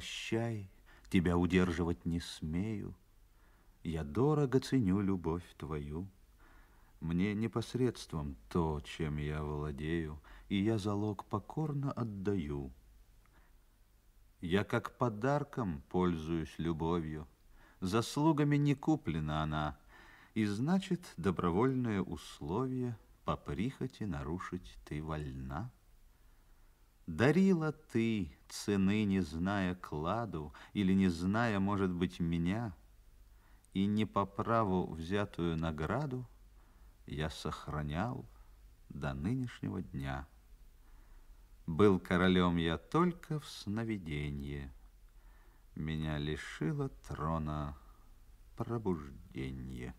прощай, тебя удерживать не смею. Я дорого ценю любовь твою. Мне непосредством то, чем я владею, и я залог покорно отдаю. Я как подарком пользуюсь любовью, заслугами не куплена она, и значит, добровольное условие по прихоти нарушить ты вольна. Дарила ты, цены не зная кладу, или не зная, может быть, меня, и не по праву взятую награду я сохранял до нынешнего дня. Был королем я только в сновиденье, меня лишило трона пробуждение.